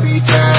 BTS, you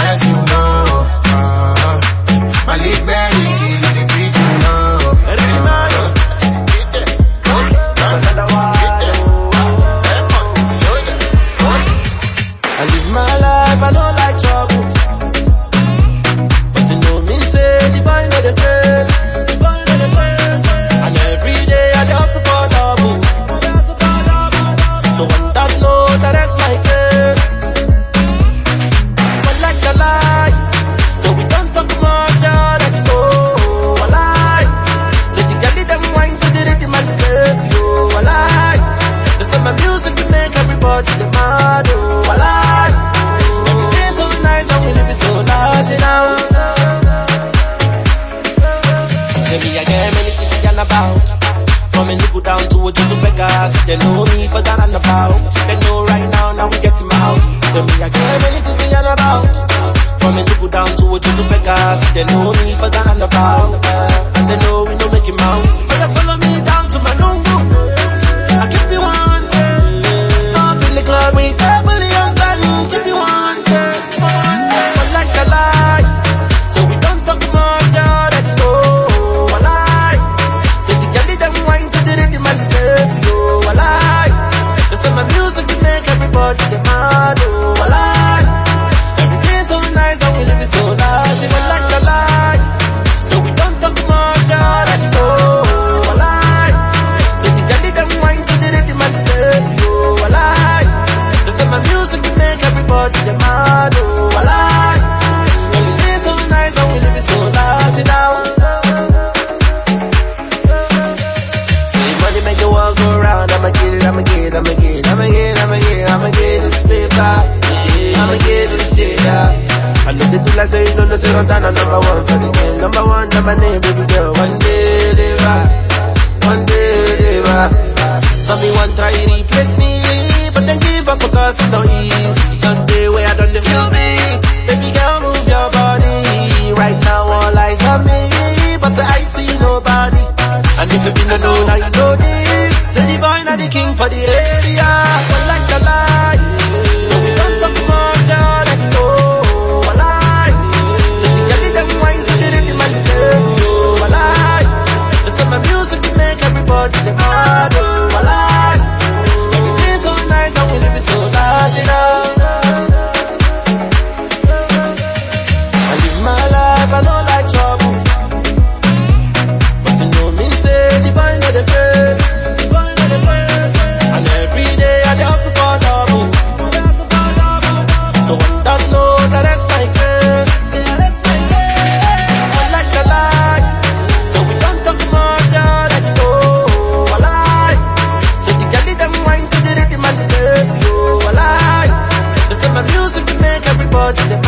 Many things to yarn about. From a nigga down to a little beggars. They know me for that and about. They know right now, now we get my house. Say me I get many things to yarn about. From a nigga down to a little beggars. They know me for that and about. And they know I'ma get this cheddar. I know they do like say you know, no say don't on number one for the game. Number one, number name, baby girl. One day they one day they back. Some me want try replace me, but then give up because it's not easy. Don't day where I done the few beats. Baby girl, move your body. Right now all eyes on me, but I see nobody. And if you been a know, now you know this. Say The divine and the king for the area. So like the light. So when that know that that's my grace. I like the lie, so we don't talk much. I so the them wine to the rhythm and the bass, yo. I music make everybody the